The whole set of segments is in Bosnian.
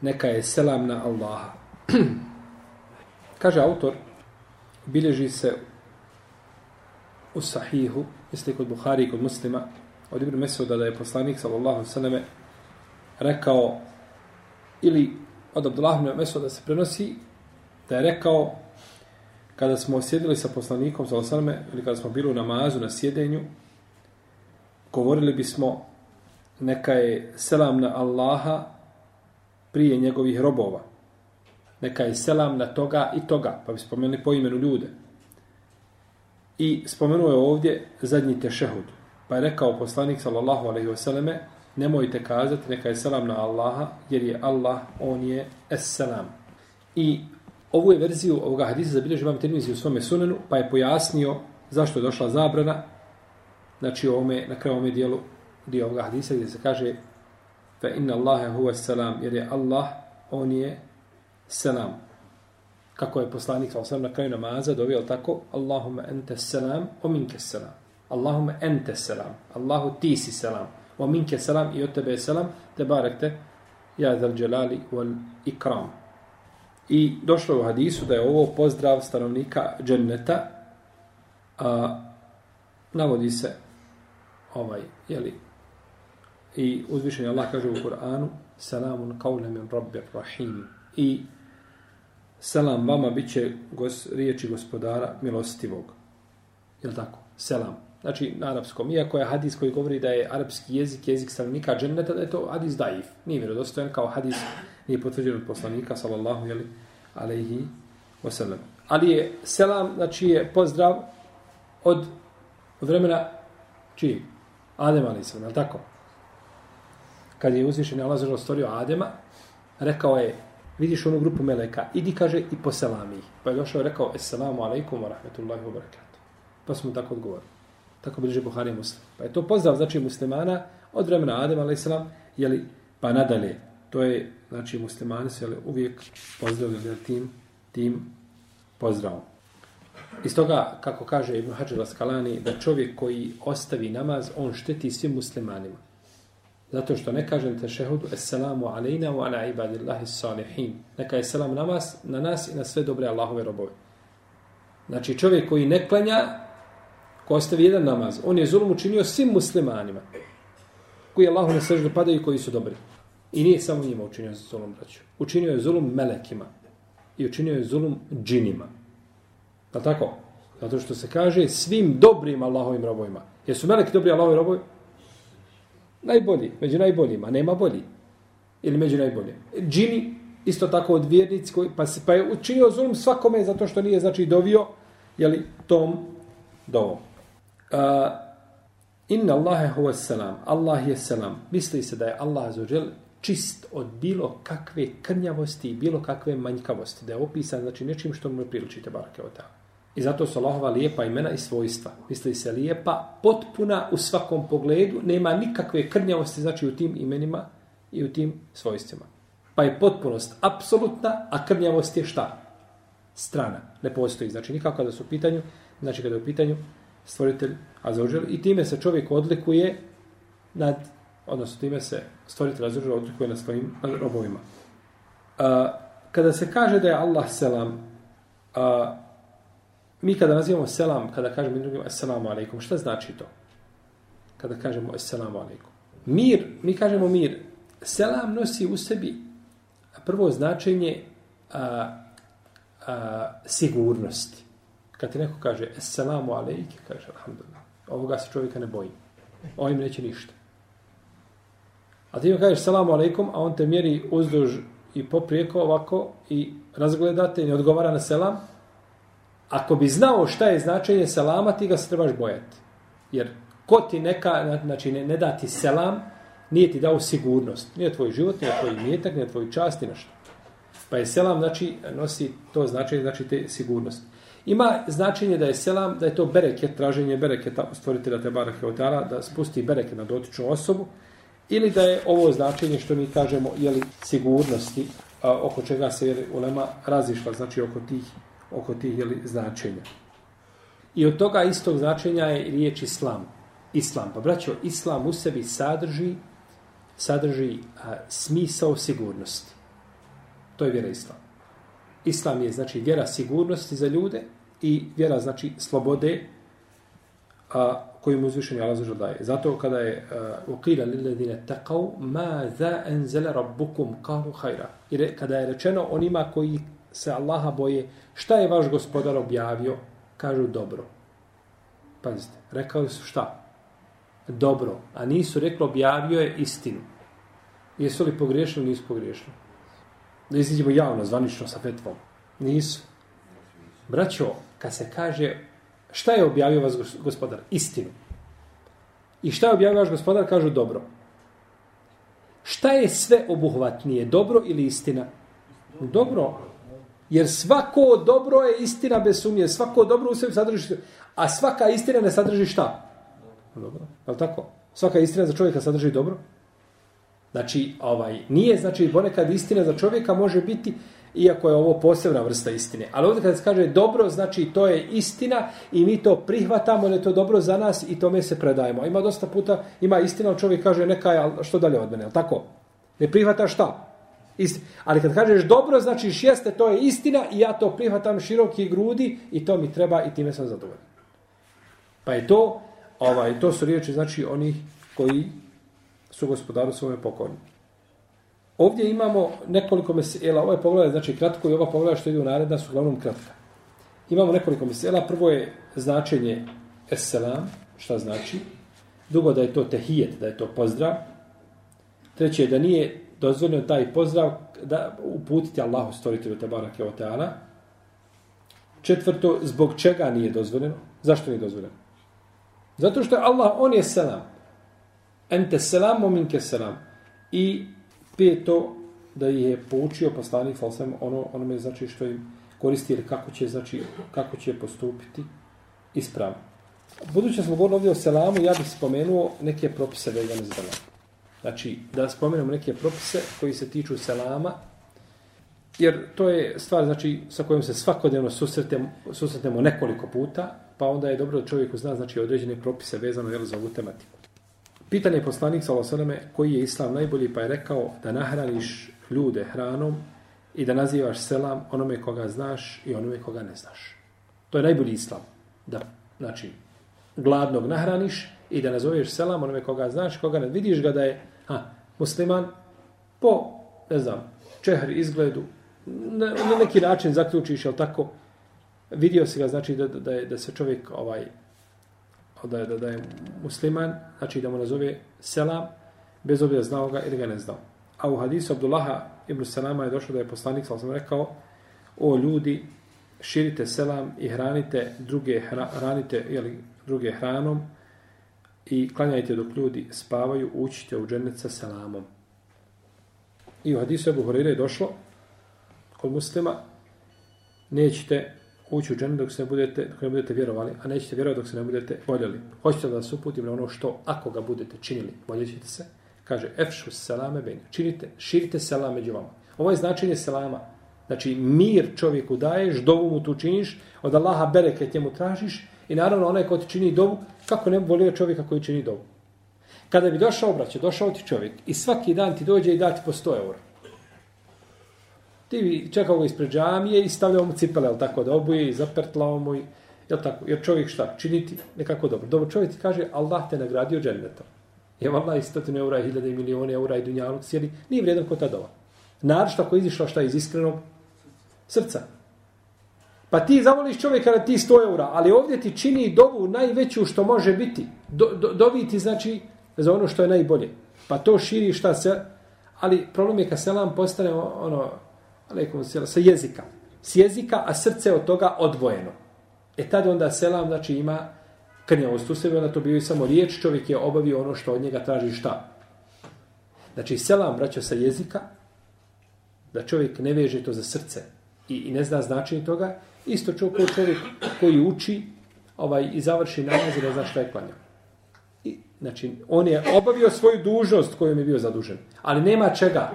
neka je selam na Allaha. kaže autor, bilježi se u sahihu, misli kod Buhari i kod muslima, od Ibn Mesuda da je poslanik, sallallahu sallame rekao, ili od Abdullah ibn Mesuda se prenosi, da je rekao, kada smo sjedili sa poslanikom, sallallahu sallame ili kada smo bili u namazu, na sjedenju, govorili bismo, neka je selam na Allaha prije njegovih robova. Neka je selam na toga i toga, pa bi spomenuli po imenu ljude. I spomenuo je ovdje zadnji tešehud. Pa je rekao poslanik sallallahu alaihi wasallame, nemojte kazati neka je selam na Allaha, jer je Allah, on je es-selam. I ovu je verziju ovoga hadisa zabilježio vam Tirmizi u svome sunenu, pa je pojasnio zašto je došla zabrana, znači ovome, na kraju ovome dijelu dio ovoga hadisa gdje se kaže fa inna Allahe huve salam, jer je Allah, on je selam. Kako je poslanik sa na kraju namaza dovio tako, Allahumma ente selam, o minke selam. Allahumma ente selam, Allahu ti si selam, o minke selam i od tebe selam, te barekte, ja zal dželali wal ikram. I došlo u hadisu da je ovo pozdrav stanovnika dženneta, a navodi se ovaj, jeli, I uzvišen Allah kaže u Kur'anu Salamun qawle min rabbir rahim. I selam vama bit će gos, riječi gospodara milostivog. Je tako? Selam. Znači, na arapskom. Iako je hadis koji govori da je arapski jezik, jezik stanovnika dženneta, da je to hadis daif. Nije vjerodostojen kao hadis, nije potvrđen od poslanika, sallallahu jeli, alaihi wasallam. Ali je selam, znači je pozdrav od, od vremena čiji? Adem alaihi sallam, je tako? Kad je uzvišen Allah zažal stvorio Adema, rekao je, vidiš onu grupu meleka, idi kaže i poselami ih. Pa je došao i rekao, Esselamu alaikum wa rahmetullahi wa barakatuh. Pa smo tako odgovorili. Tako bliže Buhari muslim. Pa je to pozdrav, znači muslimana, od vremena Adema, alaih salam, jeli, pa nadalje. To je, znači, muslimani se uvijek pozdravljali tim, tim pozdravom. Iz toga, kako kaže Ibn Hajar Askalani, da čovjek koji ostavi namaz, on šteti svim muslimanima. Zato što ne kažem te šehudu, Esselamu alejna wa ala ibadillahi salihin. Neka je selam na nas, na nas i na sve dobre Allahove robove. Znači čovjek koji ne klanja, ko ostavi jedan namaz, on je zulum učinio svim muslimanima. Koji Allahu ne seždu padaju i koji su dobri. I nije samo njima učinio zulum, braću. Učinio je zulum melekima. I učinio je zulum džinima. Pa tako? Zato što se kaže svim dobrim Allahovim robovima. Jesu meleki dobri Allahovi robovi? Najbolji, među najboljima, nema bolji. Ili među najbolje. Džini, isto tako od vjernici, koji, pa, se, pa je učinio zulum svakome zato što nije, znači, dovio, jeli, tom dovom. Uh, inna Allahe huwa selam, Allah je selam. Misli se da je Allah zaođel čist od bilo kakve krnjavosti i bilo kakve manjkavosti. Da je opisan, znači, nečim što mu priličite, barake od tako. I zato su Allahova lijepa imena i svojstva. Misli se lijepa, potpuna u svakom pogledu, nema nikakve krnjavosti znači u tim imenima i u tim svojstvima. Pa je potpunost apsolutna, a krnjavost je šta? Strana. Ne postoji. Znači nikako kada su u pitanju, znači kada je u pitanju stvoritelj Azođel i time se čovjek odlikuje nad, odnosno time se stvoritelj Azođel odlikuje nad svojim robovima. A, kada se kaže da je Allah selam, a, Mi kada nazivamo selam, kada kažemo drugim assalamu alaikum, šta znači to? Kada kažemo assalamu alaikum. Mir, mi kažemo mir. Selam nosi u sebi prvo značenje a, a, sigurnosti. Kad ti neko kaže assalamu alaikum, kaže alhamdulillah. Ovoga se čovjeka ne boji. Ovim neće ništa. A ti mu kažeš salamu alaikum, a on te mjeri uzduž i poprijeko ovako i razgledate i ne odgovara na selam, ako bi znao šta je značenje selama, ti ga se trebaš bojati. Jer ko ti neka, znači ne, ne da ti selam, Nije ti dao sigurnost. Nije tvoj život, nije tvoj imetak, nije tvoj čast, nije nešto. Pa je selam, znači, nosi to značenje, znači te sigurnost. Ima značenje da je selam, da je to bereket, traženje bereketa stvoritelja te Heotara, da spusti bereket na dotičnu osobu, ili da je ovo značenje što mi kažemo, jeli, sigurnosti, a, oko čega se je ulema razišla, znači oko tih, oko tih jeli, značenja. I od toga istog značenja je riječ islam. Islam. Pa braćo, islam u sebi sadrži sadrži a, smisao sigurnosti. To je vjera islam. Islam je znači vjera sigurnosti za ljude i vjera znači slobode a, koju mu uzvišen Allah zažel daje. Zato kada je uqila lilladine taqav ma za enzele rabbukum kahu hajra. I kada je rečeno onima koji se Allaha boje šta je vaš gospodar objavio, kažu dobro. Pazite, rekao su šta? Dobro. A nisu rekli objavio je istinu. Jesu li pogriješili, nisu pogriješili. Da iziđemo javno, zvanično sa fetvom. Nisu. Braćo, kad se kaže šta je objavio vas gospodar? Istinu. I šta je objavio vaš gospodar? Kažu dobro. Šta je sve obuhvatnije? Dobro ili istina? Dobro. Jer svako dobro je istina bez sumnje. Svako dobro u sebi sadrži A svaka istina ne sadrži šta? Dobro. Je li tako? Svaka istina za čovjeka sadrži dobro? Znači, ovaj, nije, znači, ponekad istina za čovjeka može biti, iako je ovo posebna vrsta istine. Ali ovdje kada se kaže dobro, znači to je istina i mi to prihvatamo, da je to dobro za nas i tome se predajemo. Ima dosta puta, ima istina, čovjek kaže neka je, što dalje od mene, ali tako? Ne prihvata šta? Isti. Ali kad kažeš dobro, znači jeste, to je istina i ja to prihvatam široki grudi i to mi treba i time sam zadovoljan. Pa je to, ovaj, to su riječi, znači, onih koji su gospodaru svome pokorni. Ovdje imamo nekoliko mesela, ovo je znači kratko i ova pogleda što ide u naredna su uglavnom kratka. Imamo nekoliko mesela, prvo je značenje esselam, šta znači, drugo da je to tehijet, da je to pozdrav, treće je da nije dozvoljeno taj pozdrav da uputiti Allahu stvoritelju te barake o četvrto, zbog čega nije dozvoljeno, zašto nije dozvoljeno? Zato što je Allah, on je selam, ente selam, mominke selam. I peto, da je poučio poslanik Falsam ono, ono me znači što im koristi ili kako će, znači, kako će postupiti ispravno. Budući smo govorili ovdje o selamu, ja bih spomenuo neke propise vezane za selam. Znači, da spomenemo neke propise koji se tiču selama, jer to je stvar znači, sa kojom se svakodnevno susretemo, susretemo nekoliko puta, pa onda je dobro da čovjeku zna znači, određene propise vezano jel, za ovu tematiku. Pitan je poslanik sa koji je islam najbolji, pa je rekao da nahraniš ljude hranom i da nazivaš selam onome koga znaš i onome koga ne znaš. To je najbolji islam. Da, znači, gladnog nahraniš i da nazoveš selam onome koga znaš, koga ne vidiš ga da je ha, musliman po, ne znam, čehri izgledu, na, na neki način zaključiš, jel tako, vidio si ga, znači da, da, je, da se čovjek ovaj da je, da, da je musliman, znači da mu nazove selam, bez obzira znao ga ili ga ne znao. A u hadisu Abdullaha ibn Salama je došlo da je poslanik, sam sam rekao, o ljudi, širite selam i hranite druge, hranite jeli, druge hranom i klanjajte dok ljudi spavaju, učite u džennet sa selamom. I u hadisu Ebu Horeire je došlo kod muslima, nećete ući u džennet dok se ne budete, dok ne budete vjerovali, a nećete vjerovati dok se ne budete voljeli. Hoćete da vas uputim na ono što, ako ga budete činili, voljet se, kaže, efšu selame beni, činite, širite selam među vama. Ovo je značenje selama. Znači, mir čovjeku daješ, dovu mu tu činiš, od Allaha bereke njemu tražiš i naravno onaj ko ti čini dovu, kako ne bi volio čovjeka koji čini dovu. Kada bi došao obraće, došao ti čovjek i svaki dan ti dođe i dati po 100 eura. Ti bi čekao ga ispred džamije i stavljao mu cipele, jel tako, da obuje i zapertlao mu, jel tako, jer čovjek šta, činiti nekako dobro. Dobro, čovjek ti kaže, Allah te nagradio džennetom. Je Allah i stotinu eura, i hiljade i milijone eura i dunjalog sjeli, nije vrijedan ko ta dova. Naravno što ako izišla šta iz iskrenog srca. Pa ti zavoliš čovjeka na ti 100 eura, ali ovdje ti čini dovu najveću što može biti. Do, do, doviti znači za ono što je najbolje. Pa to širi šta se... Ali problem je kad selam postane ono, alaikum selam, sa jezika. S jezika, a srce od toga odvojeno. E tad onda selam, znači ima krnjavost u sebi, onda to bio i samo riječ, čovjek je obavio ono što od njega traži šta? Znači, selam vraća sa jezika, da čovjek ne veže to za srce i, i ne zna značenje toga, isto čovjek, čovjek koji uči ovaj, i završi namaz i ne zna šta je klanjao. I, znači, on je obavio svoju dužnost kojom je bio zadužen. Ali nema čega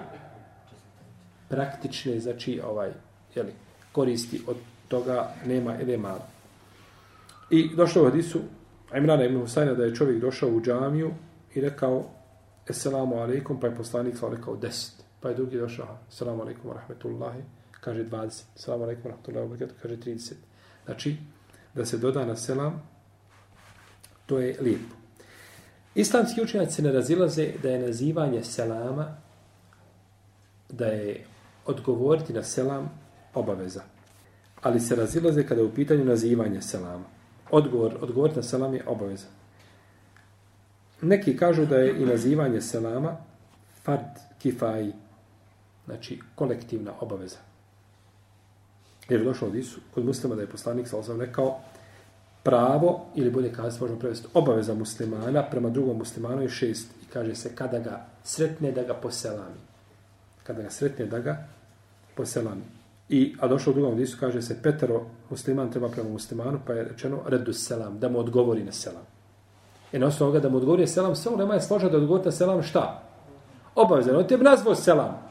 praktične, znači, ovaj, jeli, koristi od toga nema ili malo. I došlo u hadisu Imrana ibn Husayna da je čovjek došao u džamiju i rekao Esselamu alaikum, pa je poslanik rekao deset. Pa je drugi došao, Esselamu alaikum rahmetullahi, kaže 20. Salamu alaikum rahmetullahi, kaže 30. Znači, da se doda na selam, to je lijepo. Islamski učenjaci ne razilaze da je nazivanje selama, da je odgovoriti na selam obaveza. Ali se razilaze kada je u pitanju nazivanje selama. Odgovor, odgovoriti na selam je obaveza. Neki kažu da je i nazivanje selama fard kifaji, znači kolektivna obaveza. Jer je došlo od Isu, kod muslima da je poslanik sa osam rekao pravo, ili bolje kazati, možemo prevesti, obaveza muslimana prema drugom muslimanu je šest. I kaže se kada ga sretne da ga poselami. Kada ga sretne da ga poselami. I, a došlo u drugom Isu, kaže se petero musliman treba prema muslimanu, pa je rečeno redu selam, da mu odgovori na selam. I na osnovu da mu odgovori na selam, sve nema je složa da odgovori na selam šta? Obavezano. On te nazvao selam.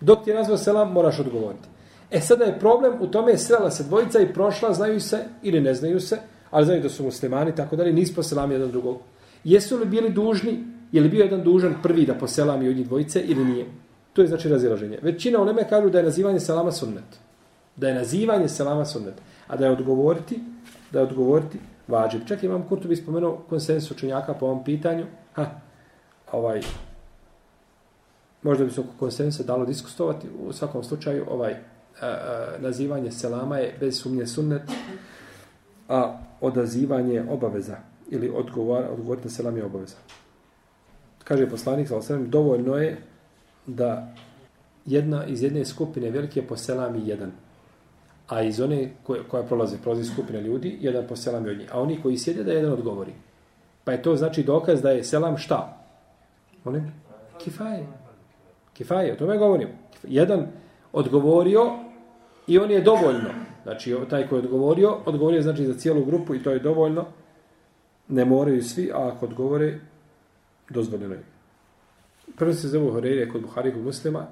Dok ti je nazvao selam, moraš odgovoriti. E sada je problem, u tome je srela se dvojica i prošla, znaju se ili ne znaju se, ali znaju da su muslimani, tako da li nisu poselami jedan drugog. Jesu li bili dužni, je li bio jedan dužan prvi da poselami od njih dvojice ili nije? To je znači razilaženje. Većina uleme kažu da je nazivanje selama sunnet. Da je nazivanje selama sunnet. A da je odgovoriti, da je odgovoriti vađib. Čak imam Kurtu bi spomenuo konsensu učenjaka po ovom pitanju. Ha, ovaj, možda bi se oko konsensa dalo diskustovati. U svakom slučaju, ovaj, nazivanje selama je bez sumnje sunnet, a odazivanje obaveza ili odgovor, odgovor na selam je obaveza. Kaže poslanik, sa dovoljno je da jedna iz jedne skupine velike poselami jedan. A iz one koje, koja prolaze, prolazi skupina ljudi, jedan poselami od njih. A oni koji sjede da jedan odgovori. Pa je to znači dokaz da je selam šta? Molim? Kifaje. Kifaje, o tome govorim. Jedan odgovorio I on je dovoljno. Znači, taj koji je odgovorio, odgovorio znači za cijelu grupu i to je dovoljno. Ne moraju svi, a ako odgovore, dozvoljeno je. Prvo se zove Horeire kod Buhari kod muslima,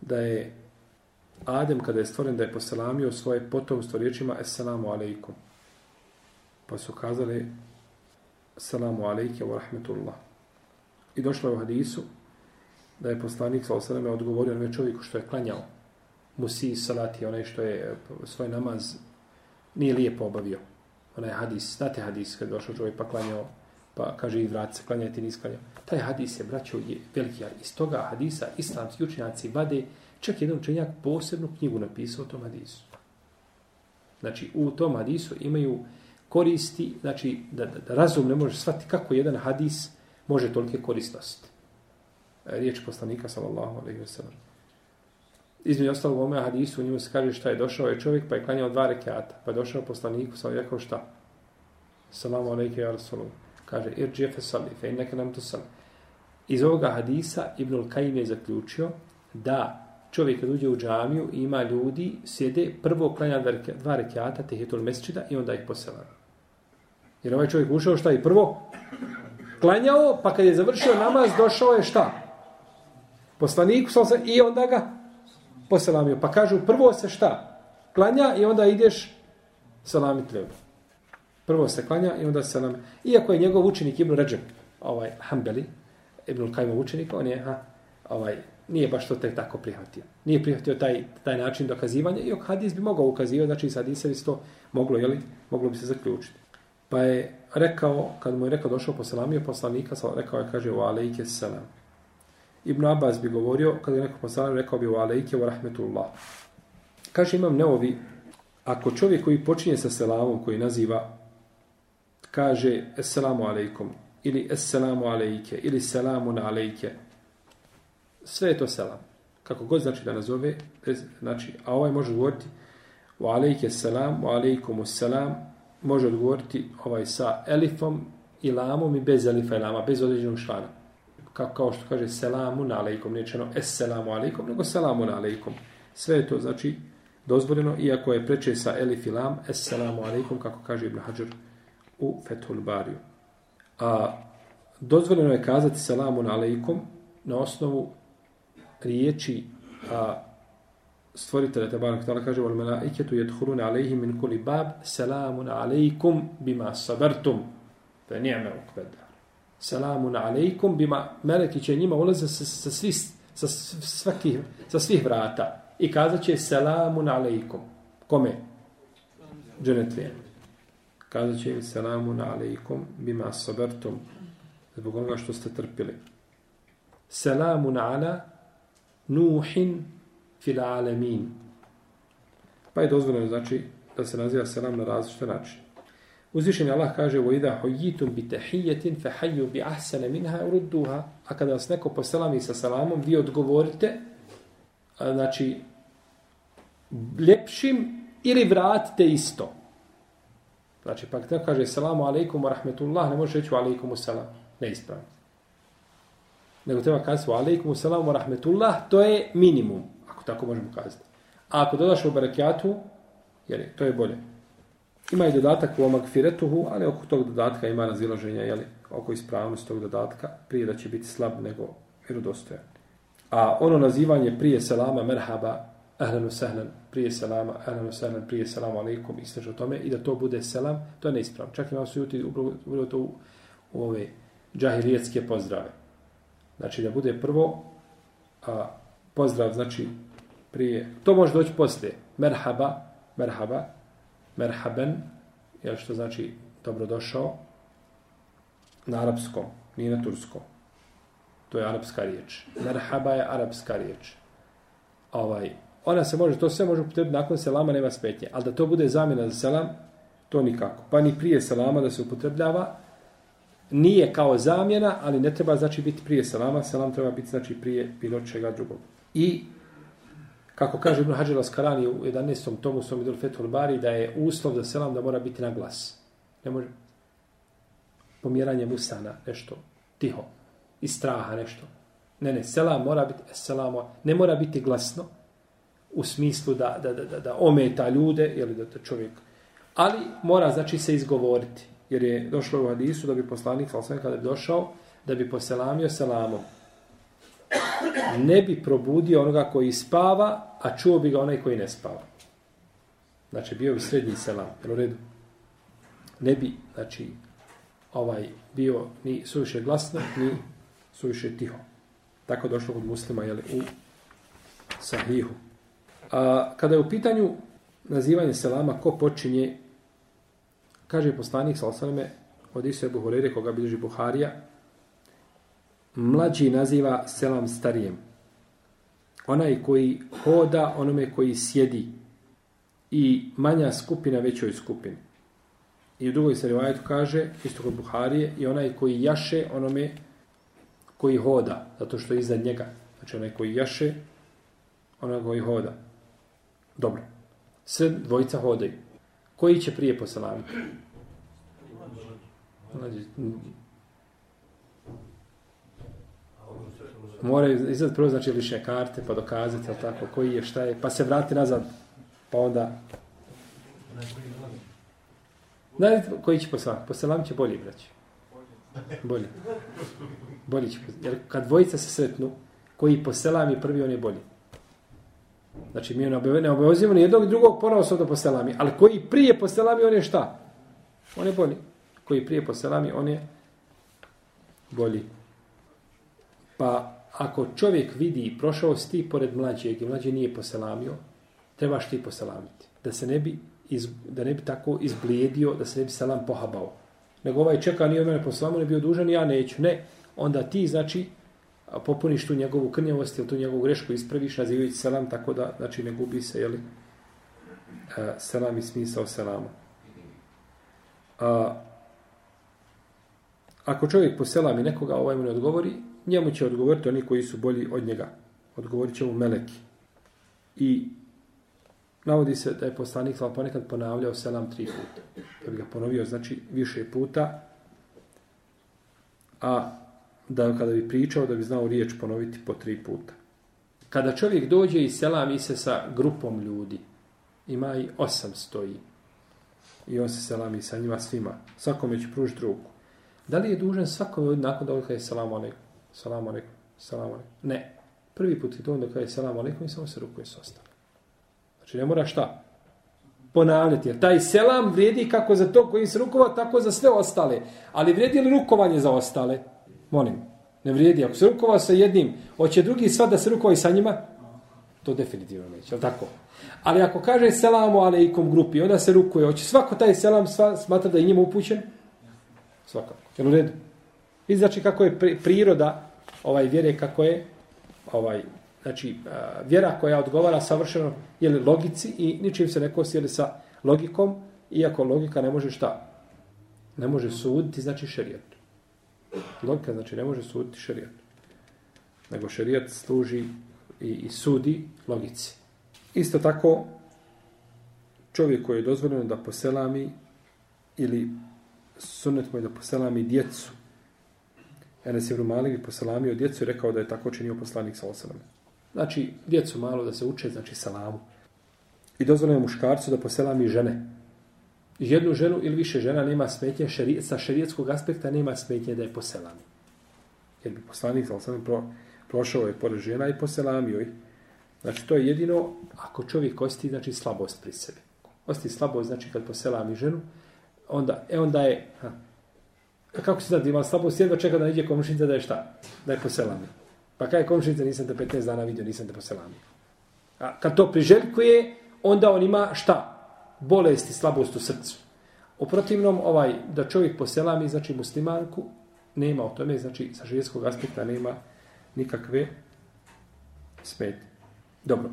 da je Adem, kada je stvoren, da je poselamio svoje potomstvo riječima Esselamu alaikum. Pa su kazali Esselamu alaike wa rahmetullah. I došlo je u hadisu da je poslanik sa osaleme odgovorio na čovjeku što je klanjao musi salati, onaj što je e, svoj namaz nije lijepo obavio. Onaj hadis, znate hadis, kad došao čovjek pa klanjao, pa kaže i vrat se, klanja, ti nisi klanjao. Taj hadis je, braćo, je veliki. Iz toga hadisa islamski učenjaci vade, čak jedan učenjak posebnu knjigu napisao o tom hadisu. Znači, u tom hadisu imaju koristi, znači, da, da, da razum ne može shvatiti kako jedan hadis može tolike koristnosti. E, riječ poslanika, sallallahu alaihi wa sallam između ostalog u ome hadisu, u njemu se kaže šta je došao je čovjek, pa je klanjao dva rekiata. Pa je došao poslaniku, sam rekao šta? Salamu alaike ja rasulom. Kaže, ir džefe sali, fe neka nam to sali. Iz ovoga hadisa Ibnul Kajim je zaključio da čovjek kad uđe u džamiju ima ljudi, sjede, prvo klanja dva rekiata, tehitul mesečida i onda ih posela. Jer ovaj čovjek ušao šta i prvo? Klanjao, pa kad je završio namaz, došao je šta? Poslaniku, sam i onda ga poselamio. Pa kažu, prvo se šta? Klanja i onda ideš salami treba. Prvo se klanja i onda selam. Iako je njegov učenik Ibn Ređep, ovaj Hanbeli, Ibn Kajmov učenik, on je, ha, ovaj, nije baš to tek tako prihvatio. Nije prihvatio taj, taj način dokazivanja i hadis bi mogao ukazivati, znači iz hadisa bi to moglo, jeli, moglo bi se zaključiti. Pa je rekao, kad mu je rekao došao po selamiju poslanika, rekao je, kaže, u alejke selam. Ibn Abbas bi govorio, kada je neko poslanik rekao bi u alejke wa rahmetullah. Kaže imam neovi, ako čovjek koji počinje sa selamom, koji naziva, kaže assalamu alejkum, ili assalamu alejke, ili selamun alejke, sve je to selam. Kako god znači da nazove, znači, a ovaj može govoriti u alejke selam, u alejkumu selam, može odgovoriti ovaj sa elifom i lamom i bez elifa i lama, bez određenog člana kao, kao što kaže selamun alejkum, nije čeno esselamu alejkum, nego selamun alejkum. Sve je to znači dozvoljeno, iako je preče sa elif i lam, esselamu alejkum, kako kaže Ibn Hajar u Fethul Bariju. A dozvoljeno je kazati selamun alejkum na osnovu riječi a, stvoritelja Tabarak Tala kaže wal malaiketu yadkhuluna alayhim min kulli bab salamun alaykum bima sabartum fa ni'ma uqbada selamun alejkum, bima meleki će njima ulaze sa, sa, svih, sa, svakih, sa svih vrata i kazat će selamun alejkum. kome? dženetlije kazat će im selamun alejkum bima sabertum zbog onoga što ste trpili Selamun ala nuhin fil alamin. Pa je dozvoljeno znači da se naziva selam na različite načine. Uzvišeni Allah kaže wa ida huyitum bi tahiyatin fa hayyu bi ahsana minha urduha. A kada vas neko poselami sa salamom, vi odgovorite znači ljepšim ili vratite isto. Znači, pa kada kaže salamu alaikum wa rahmetullah, ne može reći alaikum salam, selam. Neispravno. Nego treba kazati alaikum salam wa rahmetullah, to je minimum ako tako možemo kazati. A ako dodaš u barakijatu, jeli, to je bolje. Ima i dodatak u omagfiretuhu, ali oko tog dodatka ima razilaženja, jeli, oko ispravnosti tog dodatka, prije da će biti slab nego vjerodostojan. A ono nazivanje prije selama, merhaba, ahlanu sahlan, prije selama, ahlanu sahlan, prije selamu alaikum, isto o tome, i da to bude selam, to je neispravno. Čak ima su juti upravo to u, u ove džahilijetske pozdrave. Znači da bude prvo a, pozdrav, znači prije. To može doći poslije. Merhaba, merhaba, merhaben, jel što znači dobrodošao na arapskom, nije na turskom. To je arapska riječ. Merhaba je arapska riječ. Ovaj, ona se može, to sve može upotrebiti nakon selama, nema smetnje. Ali da to bude zamjena za selam, to nikako. Pa ni prije selama da se upotrebljava, nije kao zamjena, ali ne treba znači biti prije selama, selam treba biti znači prije bilo čega drugog. I Kako kaže Ibn Hađel Askarani u 11. tomu svom idol Fethul Bari, da je uslov za selam da mora biti na glas. Ne može pomjeranje musana, nešto tiho, iz straha nešto. Ne, ne, selam mora biti, selamo, ne mora biti glasno, u smislu da, da, da, da, ometa ljude, ili da to čovjek, ali mora znači se izgovoriti, jer je došlo u hadisu da bi poslanik, ali kada bi došao, da bi poselamio selamom, ne bi probudio onoga koji spava, a čuo bi ga onaj koji ne spava. Znači, bio bi srednji selam, u redu. Ne bi, znači, ovaj bio ni suviše glasno, ni suviše tiho. Tako došlo kod muslima, jel, u sahihu. A, kada je u pitanju nazivanje selama, ko počinje, kaže poslanik, sal osaname, od Isu Buhurere, koga bilježi Buharija, mlađi naziva selam starijem. Onaj koji hoda onome koji sjedi i manja skupina većoj skupini. I u drugoj se rivajetu kaže, isto kod Buharije, i onaj koji jaše onome koji hoda, zato što je iza njega. Znači onaj koji jaše, onaj koji hoda. Dobro. Sve dvojica hodaju. Koji će prije poselamiti? Mlađi. Moraju izad prvo znači liše karte pa dokazati ali tako koji je šta je pa se vrati nazad pa onda Da, koji će poslan? Poselam će bolji, braći. Bolji. Bolji će Jer kad dvojica se sretnu, koji poselam je prvi, on je bolji. Znači, mi ne obavezimo ni jednog drugog ponovo sa da poselami. Ali koji prije poselami, on je šta? On je bolji. Koji prije poselami, on je bolji. Pa ako čovjek vidi prošao si ti pored mlađeg i mlađe nije poselamio, trebaš ti poselamiti. Da se ne bi, iz, da ne bi tako izblijedio, da se ne bi selam pohabao. Nego ovaj čeka, nije mene poselamio, ne bio dužan, ja neću. Ne, onda ti, znači, popuniš tu njegovu krnjavost ili tu njegovu grešku ispraviš, nazivajući selam, tako da, znači, ne gubi se, jeli, e, selam i smisao selama. A, ako čovjek poselami nekoga, ovaj mu ne odgovori, njemu će odgovoriti oni koji su bolji od njega. Odgovorit će mu meleki. I navodi se da je poslanik sam ponekad ponavljao selam tri puta. Da bi ga ponovio, znači, više puta. A da kada bi pričao, da bi znao riječ ponoviti po tri puta. Kada čovjek dođe i selami se sa grupom ljudi, ima i osam stoji, i on se selami sa njima svima, svakome će pružiti ruku. Da li je dužan svakome nakon da je kaže alaikum, salamu alaikum, salamu alaikum? Ne. Prvi put je to onda kaže salamu alaikum i samo se rukuje s ostalim. Znači ne mora šta? Ponavljati. Jer taj selam vrijedi kako za to koji se rukova, tako za sve ostale. Ali vrijedi li rukovanje za ostale? Molim. Ne vrijedi. Ako se rukova sa jednim, hoće drugi sva da se rukova i sa njima? To definitivno neće. ali tako? Ali ako kaže selamu alaikum grupi, onda se rukuje. Hoće svako taj selam sva, smatra da je njima upućen? Svakako. Jel u redu? I znači kako je priroda ovaj vjere, kako je ovaj, znači, vjera koja odgovara savršeno je logici i ničim se ne kosi sa logikom, iako logika ne može šta? Ne može suditi, znači šerijat. Logika znači ne može suditi šerijat. Nego šerijat služi i, i sudi logici. Isto tako, čovjek koji je dozvoljeno da poselami ili sunet mu je da poselami djecu. Enes Ibn Malik bi poselamio djecu i rekao da je tako činio poslanik sa osalame. Znači, djecu malo da se uče, znači salamu. I dozvoljeno muškarcu da poselami žene. Jednu ženu ili više žena nema smetnje, šeri, sa šerijetskog aspekta nema smetnje da je poselami. Jer bi poslanik sa osalame pro, prošao je pored žena i poselamio ih. Znači, to je jedino ako čovjek osti, znači, slabost pri sebi. Osti slabost, znači, kad poselami ženu, onda, e onda je, ha, Pa kako se da ima slabost, jedva čeka da iđe komšinica da je šta? Da je poselami. Pa kaj komšinica, nisam te 15 dana vidio, nisam te poselami. A kad to priželjkuje, onda on ima šta? Bolesti, slabost u srcu. U protivnom, ovaj, da čovjek poselami, znači muslimanku, nema o tome, znači sa živjetskog aspekta nema nikakve smeti. Dobro.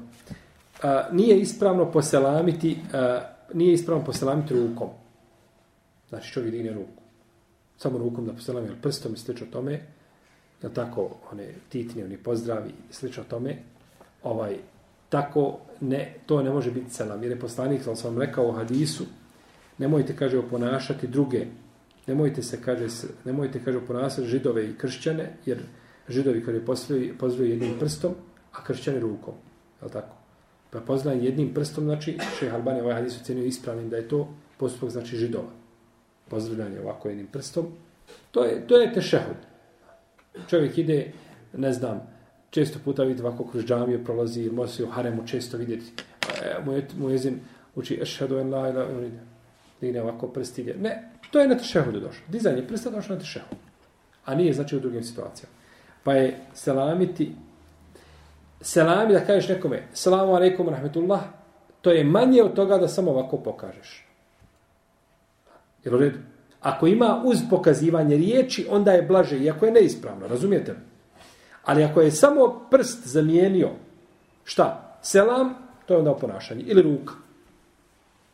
A, nije ispravno poselamiti, a, nije ispravno poselamiti rukom. Znači čovjek digne ruku. Samo rukom da poselam, ali prstom i slično tome, da tako, one titni, oni pozdravi, slično tome, ovaj, tako ne, to ne može biti selam. Jer je poslanik, sam vam rekao u hadisu, nemojte, kaže, oponašati druge, nemojte se, kaže, nemojte, kaže, oponašati židove i kršćane, jer židovi kada je pozdravio jednim prstom, a kršćani rukom. Je tako? Pa pozdravljaju jednim prstom, znači, šeha Albani ovaj hadis ocenio ispravnim da je to postupak, znači, židova. Pozdravljanje ovako jednim prstom. To je, to je tešehud. Čovjek ide, ne znam, često puta vidi ovako kroz džamiju prolazi, ili može se u haremu često vidjeti. E, mu jezin uči ešhedu en la ila, digne ovako prst ide. Ne, to je na tešehudu došlo. Dizanje prsta došlo na tešehud. A nije znači u drugim situacijama. Pa je selamiti, selami da kažeš nekome, selamu alaikum rahmetullah, to je manje od toga da samo ovako pokažeš. Jel u redu? Ako ima uz pokazivanje riječi, onda je blaže, iako je neispravno, razumijete li? Ali ako je samo prst zamijenio, šta? Selam, to je onda ponašanje. Ili ruka.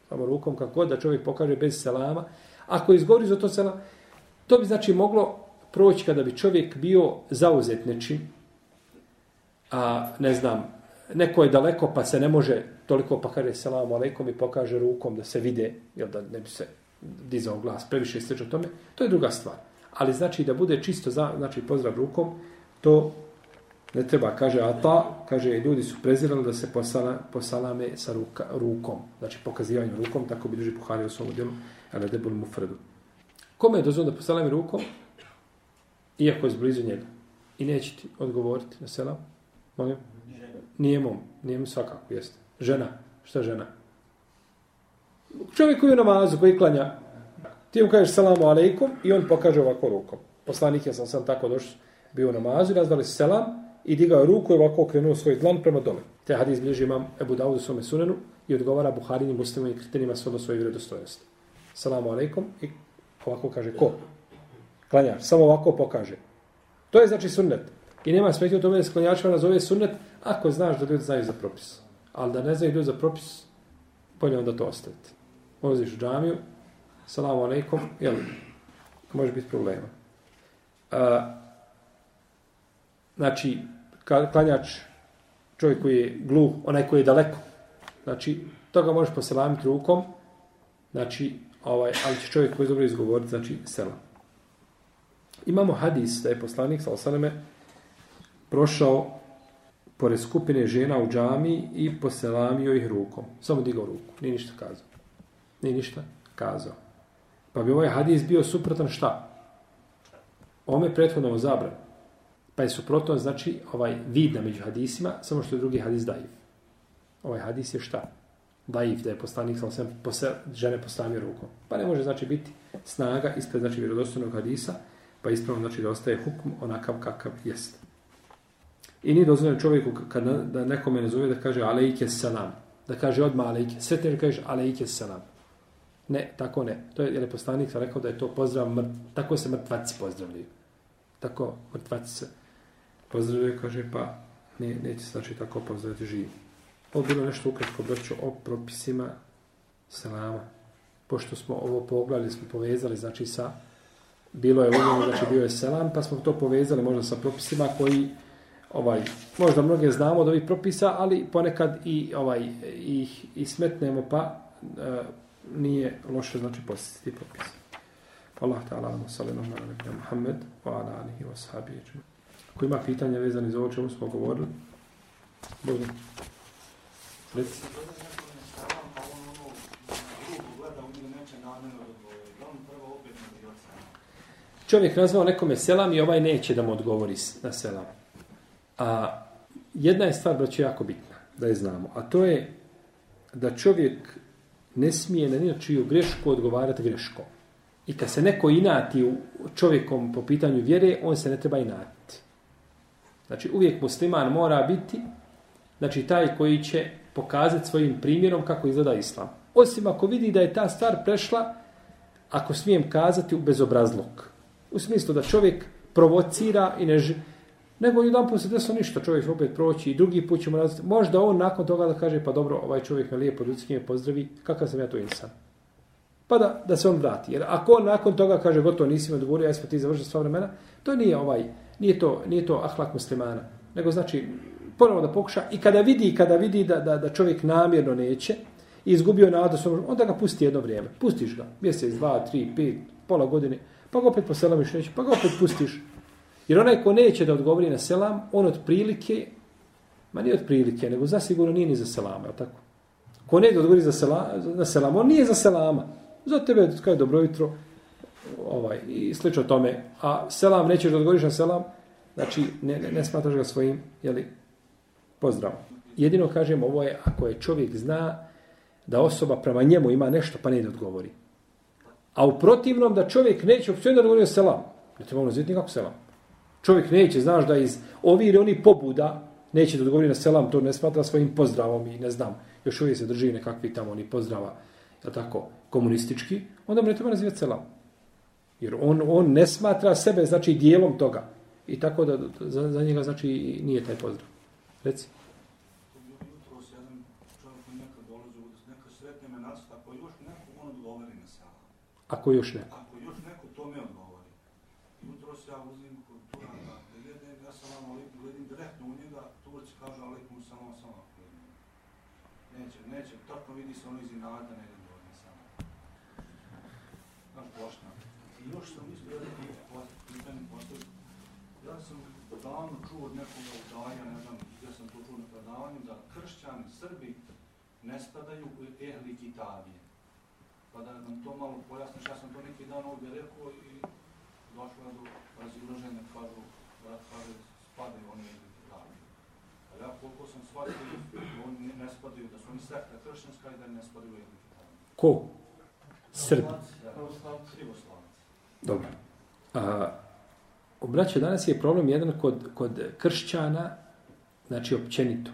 Samo rukom, kako god da čovjek pokaže bez selama. Ako izgovori za to selam, to bi znači moglo proći kada bi čovjek bio zauzet nečim, a ne znam, neko je daleko pa se ne može toliko pa kaže selamu alaikum i pokaže rukom da se vide, jel da ne bi se dizao glas previše i slično tome, to je druga stvar. Ali znači da bude čisto, za, znači pozdrav rukom, to ne treba, kaže Ata, kaže ljudi su prezirali da se posala, posalame sa ruka, rukom, znači pokazivanjem rukom, tako bi duži Buhari u svom djelu, ali debul mu fredu. Kome je dozvoljeno da posalame rukom? Iako je zblizu njega. I neće ti odgovoriti na selam? Molim? Nije mom, nije svakako, jeste. Žena, šta žena? Čovjek koji je namazu, koji klanja, ti mu kažeš salamu alaikum i on pokaže ovako rukom. Poslanik je sam sam tako došao, bio u namazu i nazvali se selam i digao ruku i ovako okrenuo svoj dlan prema dole. Te hadis bliži imam Ebu Dawud u svome sunenu i odgovara Buharinim muslimom i kriterijima svojno svoje vredostojnosti. Salamu alaikum i ovako kaže ko? Klanjač, samo ovako pokaže. To je znači sunnet. I nema smetnje u tome da se klanjačima nazove sunnet ako znaš da ljudi znaju za propis. Ali da ne znaju ljudi za propis, bolje onda to ostaviti. Ulaziš u džamiju, salamu alaikum, jel, može biti problema. A, znači, klanjač, čovjek koji je gluh, onaj koji je daleko, znači, toga možeš poselamiti rukom, znači, ovaj, ali će čovjek koji je dobro izgovoriti, znači, selam. Imamo hadis da je poslanik sa osaleme prošao pored skupine žena u džami i poselamio ih rukom. Samo digao ruku. Nije ništa kazao. Nije ništa kazao. Pa bi ovaj hadis bio suprotan šta? Ome prethodno zabran. Pa je suprotno, znači, ovaj vid na među hadisima, samo što je drugi hadis dajiv. Ovaj hadis je šta? Dajiv, da je poslanik sa sam posle, žene postavio rukom. Pa ne može, znači, biti snaga ispred, znači, vjerodostojnog hadisa, pa ispravno, znači, da ostaje hukm onakav kakav jest. I nije dozvoljeno čovjeku kad na, da nekome ne zove da kaže alejke salam. Da kaže odmah alejke. Sve te alejke salam. Ne, tako ne. To je, jer je poslanik rekao da je to pozdrav, mrt, tako se mrtvaci pozdravljaju. Tako mrtvaci se pozdravljaju, kaže, pa ne, neće se znači tako pozdraviti živi. Ovo bilo nešto ukratko, braću, o propisima selama. Pošto smo ovo pogledali, smo povezali, znači sa, bilo je uvijek, znači bio je selam, pa smo to povezali možda sa propisima koji ovaj možda mnoge znamo od ovih propisa, ali ponekad i ovaj ih i smetnemo pa e, nije loše znači posjetiti popis. Allah ta'ala sallallahu na ve Muhammed wa ala alihi wa sahbihi. Ako ima pitanja vezani za ovo čemu smo govorili? Bude. Reci. Čovjek nazvao nekome selam i ovaj neće da mu odgovori na selam. A jedna je stvar, braću, jako bitna da je znamo, a to je da čovjek ne smije na ničiju grešku odgovarati greškom. I kad se neko inati u čovjekom po pitanju vjere, on se ne treba inatiti. Znači, uvijek musliman mora biti znači, taj koji će pokazati svojim primjerom kako izgleda islam. Osim ako vidi da je ta stvar prešla, ako smijem kazati, u bezobrazluk. U smislu da čovjek provocira i ne, Nego jedan put se desilo ništa, čovjek opet proći i drugi put ćemo različiti. Možda on nakon toga da kaže, pa dobro, ovaj čovjek me lijepo ljudski me pozdravi, kakav sam ja to insan. Pa da, da se on vrati. Jer ako on nakon toga kaže, gotovo nisi me odgovorio, ja sam ti završio sva vremena, to nije ovaj, nije to, nije to ahlak muslimana. Nego znači, ponovno da pokuša i kada vidi, kada vidi da, da, da čovjek namjerno neće, i izgubio nadu, onda ga pusti jedno vrijeme. Pustiš ga, mjesec, dva, tri, pet, pola godine, pa ga opet poselamiš neće, pa ga opet pustiš. Jer onaj ko neće da odgovori na selam, on od prilike, ma nije od prilike, nego zasigurno nije ni za selama, je tako? Ko neće da odgovori za selam, na selam, on nije za selama. Za tebe je dobro jutro, ovaj, i slično tome. A selam, nećeš da odgovoriš na selam, znači ne, ne, ne smatraš ga svojim, jeli, pozdravom. Jedino kažem, ovo je ako je čovjek zna da osoba prema njemu ima nešto, pa ne da odgovori. A u protivnom da čovjek neće uopće da odgovori na selam. Ne treba ono zvijeti nikako selam. Čovjek neće, znaš da iz ovi ili oni pobuda neće da odgovori na selam, to ne smatra svojim pozdravom i ne znam, još uvijek se drži nekakvi tamo oni pozdrava, je tako, komunistički, onda mu ne treba nazivati selam. Jer on, on ne smatra sebe, znači, dijelom toga. I tako da za, za njega, znači, nije taj pozdrav. Reci. Ako još neko. Neće, neće, tako vidi se ono iz inata, ne idem dođe samo. Znaš, pošta. I još sam mislio da ti pitanje postavio. Ja sam davno čuo od nekoga u Dalja, ne znam gdje sam to čuo na predavanju, da kršćani, Srbi, ne spadaju u ehli Kitabije. Pa da nam to malo pojasniš, ja sam to neki dan ovdje rekao i došlo je do razilaženja, kažu, brat, kaže, spadaju oni ehli ja koliko sam shvatio, oni ne spadaju, da su oni sekta kršćanska i da ne spadaju kitabije. Ko? Srbi. Dobro. A, obraću, danas je problem jedan kod, kod kršćana, znači općenito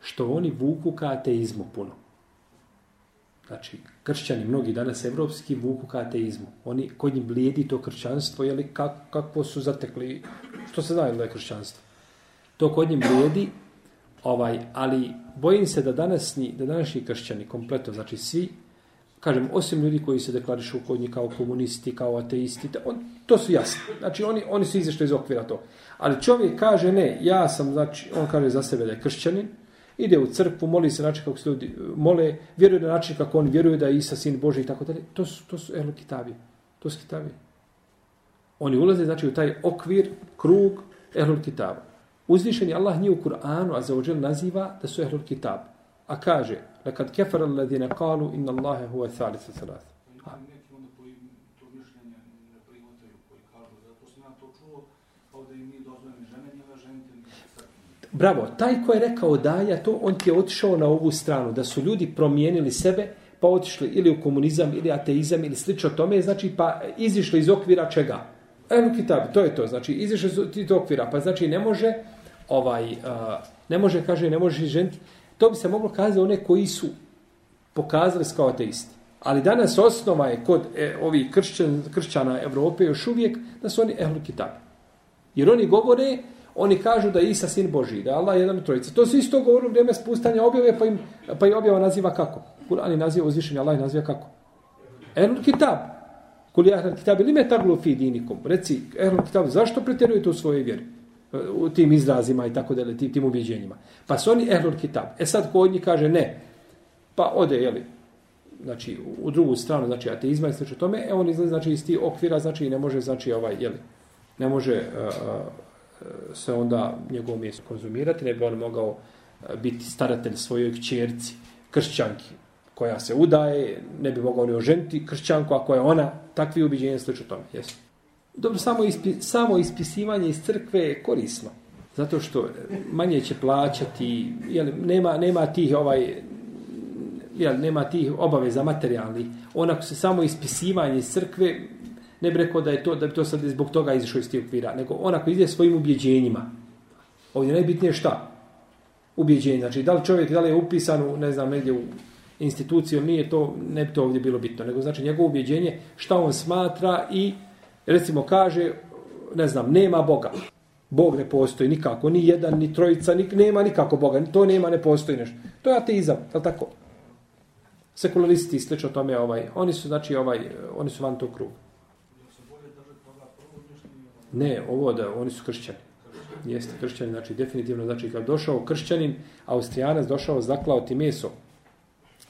što oni vuku ka ateizmu puno. Znači, kršćani, mnogi danas evropski, vuku ka ateizmu. Oni, kod njim blijedi to kršćanstvo, jeli, kak, kako su zatekli, što se zna da je kršćanstvo. To kod njim blijedi, ovaj, ali bojim se da današnji, da današnji kršćani, kompletno, znači svi, kažem, osim ljudi koji se deklarišu kod njih kao komunisti, kao ateisti, on, to su jasni. Znači, oni, oni su izašli iz okvira to. Ali čovjek kaže, ne, ja sam, znači, on kaže za sebe da je kršćanin, ide u crkvu, moli se način kako se ljudi mole, vjeruje na način kako on vjeruje da je Isa sin Boži i tako dalje. To su, to su ehlu kitabije. To su kitavi. Oni ulaze, znači, u taj okvir, krug ehlul kitaba. Uzvišeni Allah nije u Kur'anu, a za ođel naziva da su ehlul kitab. A kaže, lekad kefar alladine kalu inna Allahe huve ni crkveni. Bravo, taj ko je rekao da ja to, on ti je otišao na ovu stranu, da su ljudi promijenili sebe, pa otišli ili u komunizam, ili ateizam, ili slično tome, znači pa izišli iz okvira čega? Evo kitab, to je to, znači izišli do okvira, pa znači ne može, ovaj, ne može, kaže, ne može ženiti, to bi se moglo kazati one koji su pokazali se kao ateisti. Ali danas osnova je kod e, ovih kršćan, kršćana Evrope još uvijek da su oni ehlu kitab. Jer oni govore, oni kažu da je Isa sin Boži, da je Allah jedan od trojice. To se isto govorili u vrijeme spustanja objave, pa, im, pa i objava naziva kako? Kur'an je naziva uzvišenje, Allah je naziva kako? Ehlu kitab. Kul je ehlu kitab ili me taglu fi dinikum. Reci, ehlu kitab, zašto pretjerujete u svojoj vjeri? U tim izrazima i tako dalje, tim, tim ubjeđenjima. Pa su oni ehlul kitab. E sad ko od njih kaže ne, pa ode, jeli, znači, u drugu stranu, znači, ateizma i sl. tome, e on izlazi, znači, iz tih okvira, znači, ne može, znači, ovaj, jeli, ne može uh, se onda njegovo mjesto konzumirati, ne bi on mogao e, biti staratelj svojoj kćerci, kršćanki, koja se udaje, ne bi mogao ni oženiti kršćanku, ako je ona takvi ubiđenja sl. tome, jesu. Dobro, samo, ispi, samo ispisivanje iz crkve je korisno. Zato što manje će plaćati, jel, nema, nema tih ovaj jel, nema tih obaveza materijalni. Onako se samo ispisivanje iz crkve, ne bi rekao da je to, da bi to sad zbog toga izišao iz tih okvira, nego onako ide svojim ubjeđenjima. Ovdje najbitnije šta? Ubjeđenje. Znači, da li čovjek, da li je upisan u, ne znam, negdje u instituciju, nije to, ne bi to ovdje bilo bitno, nego znači njegovo ubjeđenje, šta on smatra i recimo kaže, ne znam, nema Boga. Bog ne postoji nikako, ni jedan, ni trojica, ni, nema nikako Boga. To nema, ne postoji nešto. To je ateizam, je tako? Sekularisti, slično tome, ovaj, oni su, znači, ovaj, oni su van tog kruga. Ne, ovo da, oni su kršćani. Jeste kršćani, znači, definitivno, znači, kad došao kršćanin, austrijanac došao, zaklao ti meso,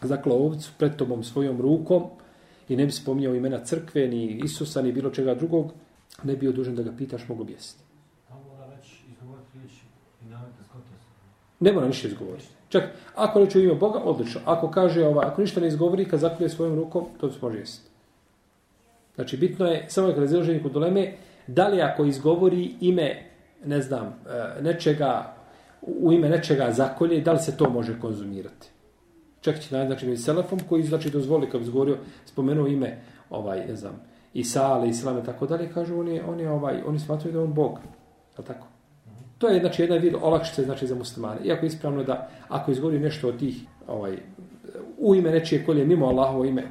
zaklao ovcu pred tobom svojom rukom, i ne bi spominjao imena crkve, ni Isusa, ni bilo čega drugog, ne bi odužen da ga pitaš, mogu bijesti. Ne mora ništa izgovoriti. Čak, ako reče u ime Boga, odlično. Ako kaže, ova, ako ništa ne izgovori, kad zaklije svojom rukom, to se može jesti. Znači, bitno je, samo je kada izraženje kod doleme, da li ako izgovori ime, ne znam, e, nečega, u ime nečega zakolje, da li se to može konzumirati? Čak će naći, znači, selefom koji znači dozvoli, kao izgovorio, spomenuo ime, ovaj, ne znam, Isa, ali Islam i tako dalje, kažu, oni, oni, ovaj, oni smatruju da on Bog. Je tako? To je, znači, jedan vid olakšice, znači, za muslimane. Iako je ispravno da, ako izgovori nešto od tih, ovaj, u ime nečije kolje, mimo Allahovo ime,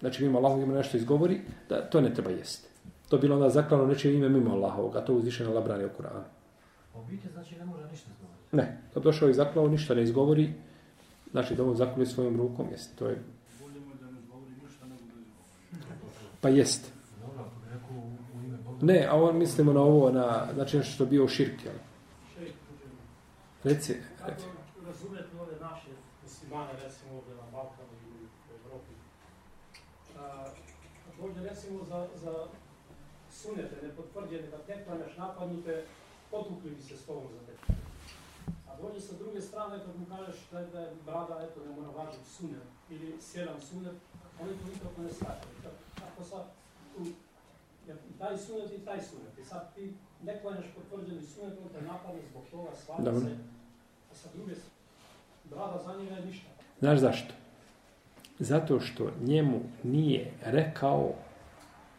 znači, mimo Allahovo ime nešto izgovori, da to ne treba jesti. To bilo onda zaklano nečije ime mimo Allahovog, a to uzviše na labrani u Kur'anu. U biti, znači, ne mora ništa izgovoriti? Ne, to došao i zaklao, ništa ne izgovori, Znači da on zakolje svojom rukom, jest, to je... Pa jest. Ne, a on mislimo na ovo, na, znači nešto što bio širk, jel? Reci, reci. Razumijete ove naše muslimane, recimo ovdje na Balkanu i u Evropi. Dođe recimo za, za sunete, nepotvrđene, da te klanjaš napadnute, potukli bi se s tobom za te dođe sa druge strane kad mu kažeš da je, da je brada, eto, ne mora važiti sunet ili sjedan sunet, oni to nikako ne slažaju. Kako sad tu, jer i taj sunet i taj sunet, i sad ti ne klanjaš potvrđeni sunet, on te napadne zbog toga, slaže se, a sa druge strane, brada za njega je ništa. Znaš zašto? Zato što njemu nije rekao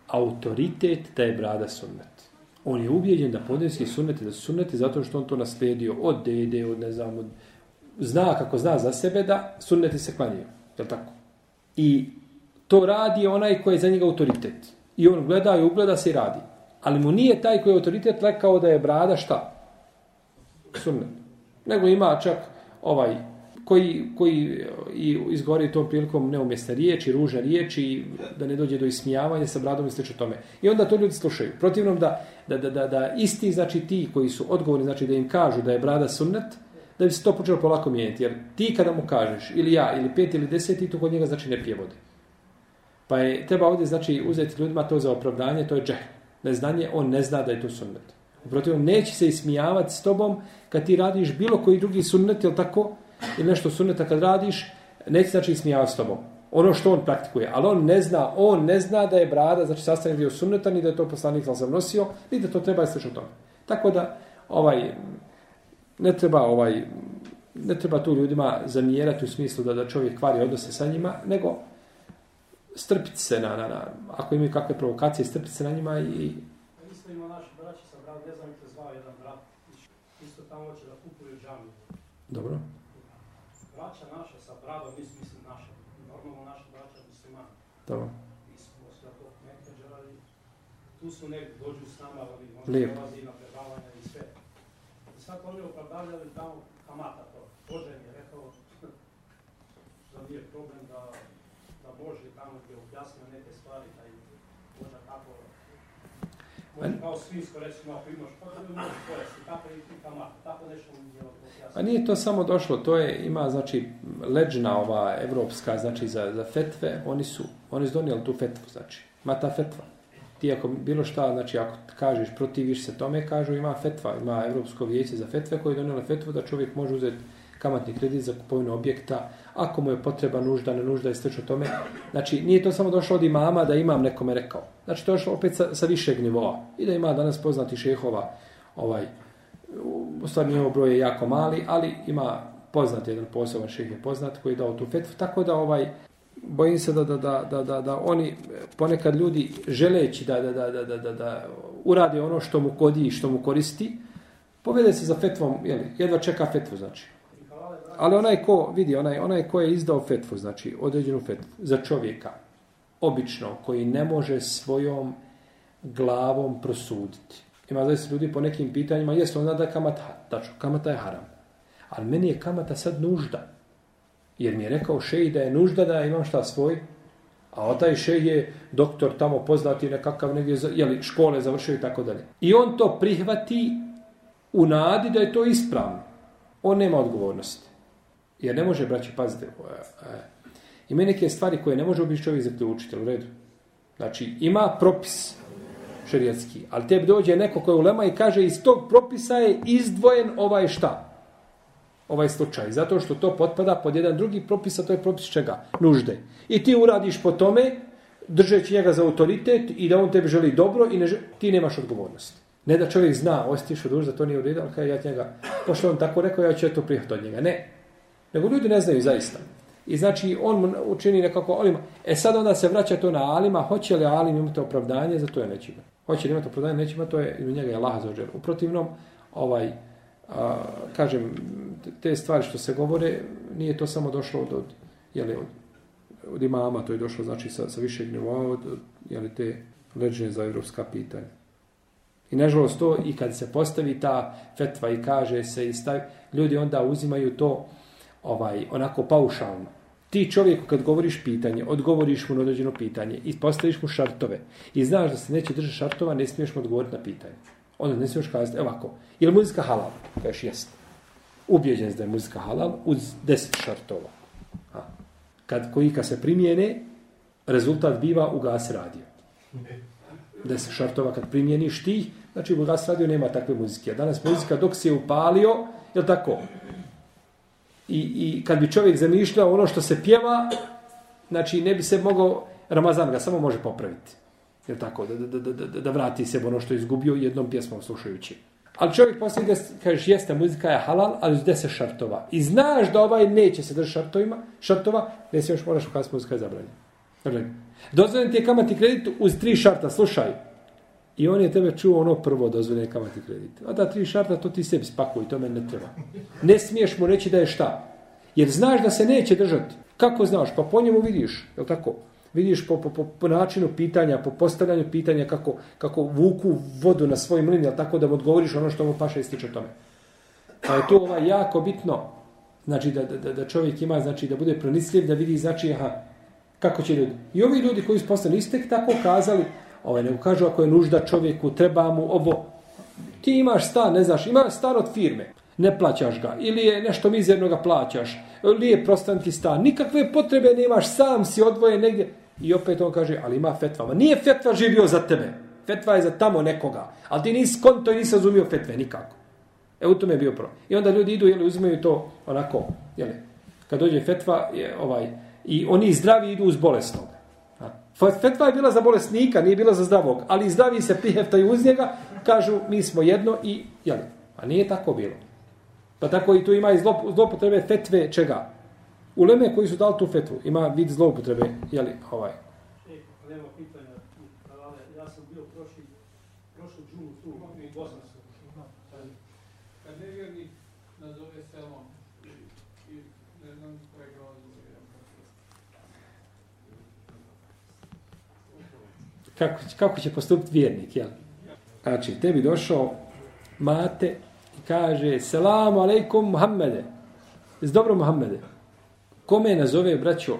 autoritet da je brada sunnet on je ubijeđen da podneski sunneti, da su sunneti zato što on to naslijedio od dede, od ne znam, od, zna kako zna za sebe da sunneti se klanjaju. Je tako? I to radi onaj koji je za njega autoritet. I on gleda i ugleda se i radi. Ali mu nije taj koji je autoritet lekao da je brada šta? Sunnet. Nego ima čak ovaj koji, koji i izgori tom prilikom neumjesne riječi, ružne riječi, da ne dođe do ismijavanja sa bradom i sl. tome. I onda to ljudi slušaju. Protivnom da, da, da, da, da isti, znači ti koji su odgovorni, znači da im kažu da je brada sunnet, da bi se to počelo polako mijeniti. Jer ti kada mu kažeš, ili ja, ili pet, ili deset, ti to kod njega znači ne pije vode. Pa je, treba ovdje znači uzeti ljudima to za opravdanje, to je džeh. neznanje, on ne zna da je to sunnet. Protivnom, neće se ismijavati s tobom kad ti radiš bilo koji drugi sunnet, ili tako, ili nešto sunneta kad radiš, neće znači ismijavati s tobom. Ono što on praktikuje. Ali on ne zna, on ne zna da je brada, znači sastavni dio sunneta, ni da je to poslanik sam nosio, ni da to treba istići o tome. Tako da, ovaj, ne treba ovaj, ne treba tu ljudima zamjerati u smislu da da čovjek kvari odnose sa njima, nego strpiti se na, na, na ako imaju kakve provokacije, strpiti se na njima i... Isto ima naši braći sa brat, ne znam te zvao jedan brat, isto tamo hoće da kupuju džamiju. Dobro. Naša sa bradom, mislim, mislim naša, normalno naša braća muslimani. Dobro. Mi smo svjetog menadžera i tu su negdje, dođu s nama, ali možda Lijepo. dolazi na predavanja i sve. I sad oni opravdavljali tamo kamata to. Bože mi je rekao da nije problem da, da Boži tamo gdje je objasnio neke stvari, da i A nije to samo došlo, to je, ima, znači, leđna ova evropska, znači, za, za fetve, oni su, oni su donijeli tu fetvu, znači, ima ta fetva. Ti ako bilo šta, znači, ako kažeš, protiviš se tome, kažu, ima fetva, ima Evropsko vijeće za fetve koje je donijelo fetvu da čovjek može uzeti kamatni kredit za kupovinu objekta, ako mu je potreba nužda, ne nužda i slično tome. Znači, nije to samo došlo od imama da imam nekome rekao. Znači, to je došlo opet sa, sa višeg nivoa. I da ima danas poznati šehova, ovaj, u stvari njegov broj je jako mali, ali ima poznat jedan poseban šeh je poznat koji je dao tu fetvu, tako da ovaj bojim se da, da, da, da, da, da oni ponekad ljudi želeći da, da, da, da, da, da, da urade ono što mu kodi i što mu koristi, povede se za fetvom, jeli, jedva čeka fetvu, znači. Ali onaj ko, vidi, onaj, onaj ko je izdao fetvu, znači određenu fetvu za čovjeka, obično, koji ne može svojom glavom prosuditi. Ima da se ljudi po nekim pitanjima, jesu onda da je kamata, tačno, kamata je haram. Ali meni je kamata sad nužda. Jer mi je rekao šeji da je nužda da imam šta svoj, a o taj šej je doktor tamo poznati nekakav negdje, jeli, škole završio i tako dalje. I on to prihvati u nadi da je to ispravno. On nema odgovornosti. Jer ne može, braći, pazite, e, e, ima neke stvari koje ne može obići čovjek zaključiti, u redu. Znači, ima propis šerijetski, ali tebi dođe neko koji je ulema i kaže iz tog propisa je izdvojen ovaj šta? Ovaj slučaj. Zato što to potpada pod jedan drugi propis, a to je propis čega? Nužde. I ti uradiš po tome, držeći njega za autoritet i da on tebi želi dobro i ne želi, ti nemaš odgovornost. Ne da čovjek zna, osjetiš od duž, da to nije u redu, ali kada ja njega, pošto on tako rekao, ja ću to prihvatiti od njega. Ne. Nego ljudi ne znaju zaista. I znači on mu učini nekako alima. E sad onda se vraća to na Alima, hoće li Alim imati opravdanje, za to je neće imati. Hoće li imati opravdanje, neće imati, to je i njega je Allah za U protivnom, ovaj, a, kažem, te stvari što se govore, nije to samo došlo od, od, jeli, od, od imama, to je došlo znači sa, sa višeg nivoa, od, od jeli, te leđene za evropska pitanja. I nažalost to, i kad se postavi ta fetva i kaže se i stavi, ljudi onda uzimaju to ovaj onako paušalno. Ti čovjeku kad govoriš pitanje, odgovoriš mu na određeno pitanje i postaviš mu šartove i znaš da se neće držati šartova, ne smiješ mu odgovoriti na pitanje. Onda ne smiješ kazati, evo ovako, je li muzika halal? Kažeš, jest. Ubijeđen da je muzika halal uz deset šartova. A. Kad koji kad se primijene, rezultat biva ugas radio. Deset šartova kad primijeniš ti, znači ugas radio nema takve muzike. A danas muzika dok se je upalio, je tako? I, I kad bi čovjek zamišljao ono što se pjeva, znači ne bi se mogao, Ramazan ga samo može popraviti. Je tako? Da, da, da, da, da vrati se ono što je izgubio jednom pjesmom slušajući. Ali čovjek poslije ide, kažeš, jeste, muzika je halal, ali uz deset šartova. I znaš da ovaj neće se držati šartovima, šartova, ne još moraš ukazati muzika je zabranjena. Dakle, dozvoljen ti je kamati kredit uz tri šarta, slušaj. I on je tebe čuo ono prvo dozvoljene kamati kredite. A da tri šarta, to ti sebi spakuj, to meni ne treba. Ne smiješ mu reći da je šta. Jer znaš da se neće držati. Kako znaš? Pa po njemu vidiš, je tako? Vidiš po, po, po, po načinu pitanja, po postavljanju pitanja kako, kako vuku vodu na svoj mlin, jel tako da mu odgovoriš ono što mu paša ističe tome. Pa je to ovaj jako bitno, znači da, da, da čovjek ima, znači da bude pronisljiv, da vidi, znači, aha, kako će ljudi. I ovi ljudi koji su postali istek tako kazali, ovaj, nego kažu ako je nužda čovjeku, treba mu ovo, ti imaš stan, ne znaš, imaš stan od firme, ne plaćaš ga, ili je nešto mizerno ga plaćaš, ili je prostan ti stan, nikakve potrebe nemaš, sam si odvojen negdje, i opet on kaže, ali ima fetva, ma nije fetva živio za tebe, Fetva je za tamo nekoga. Ali ti nisi konto i nisi razumio fetve nikako. E u tome je bio problem. I onda ljudi idu, jeli, uzimaju to onako, jeli, kad dođe fetva, je, ovaj, i oni zdravi idu uz bolesnog. Fetva je bila za bolesnika, nije bila za zdravog, ali zdravi se priheftaju uz njega, kažu mi smo jedno i, jeli, a nije tako bilo. Pa tako i tu ima i zlopotrebe fetve čega? Uleme koji su dali tu fetvu, ima vid zloupotrebe, jeli, ovaj. E, nema pitanja, ali ja sam bio prošli, prošli džunu tu, i Bosna sam. Kad nevjernik nazove selom i, i ne znam kojeg razloga je Kako, kako će postupiti vjernik, jel? Znači, tebi došao mate i kaže Selamu alaikum Muhammede. S dobro Muhammede. Kome nazove, braćo,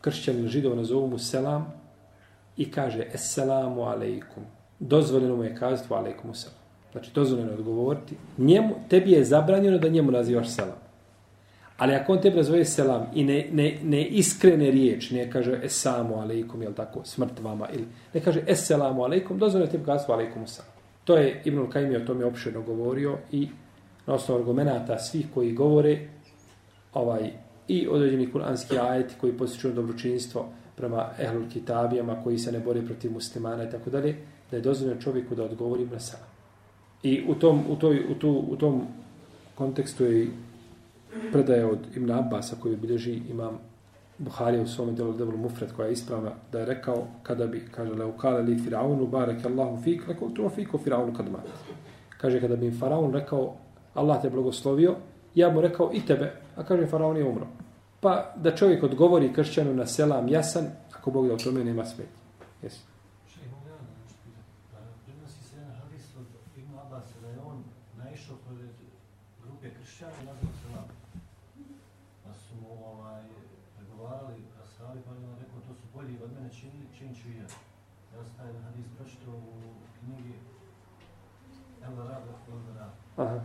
kršćanin židov nazovu mu selam i kaže Esselamu alaikum. Dozvoljeno mu je kazati alaikum selam. Znači, dozvoljeno je odgovoriti. Njemu, tebi je zabranjeno da njemu nazivaš selam. Ali ako on tebi nazove selam i ne, ne, ne iskrene riječ, ne kaže esamu alaikum, jel tako, smrt vama, ili ne kaže eselamu alaikum, dozvoljeno ti tebi kazati alaikum selam. To je Ibnul Kajmi o tome opširno govorio i na osnovu argumenta svih koji govore ovaj i određeni kuranski ajeti koji posjećuju dobročinstvo prema ehlul kitabijama koji se ne bore protiv muslimana i tako dalje, da je dozvoljeno čovjeku da odgovori na selam. I u tom, u toj, u tu, u tom kontekstu je predaje od Ibn Abbasa koji bilježi imam Buharija u svome delu Debul Mufred koja je ispravna da je rekao kada bi, kaže, leu kale li firaunu barek Allahu fik, rekao tu fiku firaunu kad mat. Kaže, kada bi im faraon rekao Allah te blagoslovio, ja mu rekao i tebe, a kaže, faraon je umro. Pa da čovjek odgovori kršćanu na selam jasan, ako Bog da u tome nema smetnje. Jesi. Še imam ja nešto pitati. Pa, Prenosi se jedan hadis od Ibn Abbas da je on naišao pored grupe kršćana i nazvao selam. Pa su mu ovaj, pregovarali ashabi, pa je on rekao to su bolji od mene, čin, čin ću i ja. Ja sam taj hadis pročitao u knjigi El Rado Rado. Aha.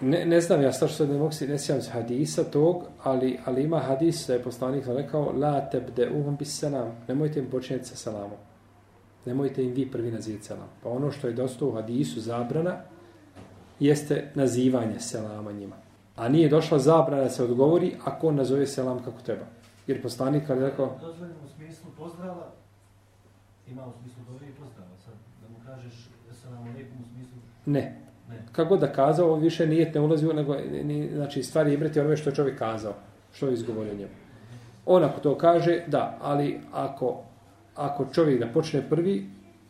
Ne, ne znam ja što ne mogu se ne sjećam se hadisa tog, ali, ali ima hadis da je poslanik rekao la tebde uhum bis selam. Nemojte im počinjeti sa selamom. Nemojte im vi prvi nazivati selam. Pa ono što je dosta u hadisu zabrana jeste nazivanje selama njima. A nije došla zabrana da se odgovori ako on nazove selam kako treba. Jer poslanik kad je rekao Dozvoljeno u smislu pozdrava, ima u smislu dobi i pozdrava. Sad, da mu kažeš selam alaikum u smislu ne. Kako da kazao, on više nijet ne ulazi nego, ni, znači stvari ibrati onome što je čovjek kazao, što je izgovorio njemu. On ako to kaže, da, ali ako, ako čovjek da počne prvi,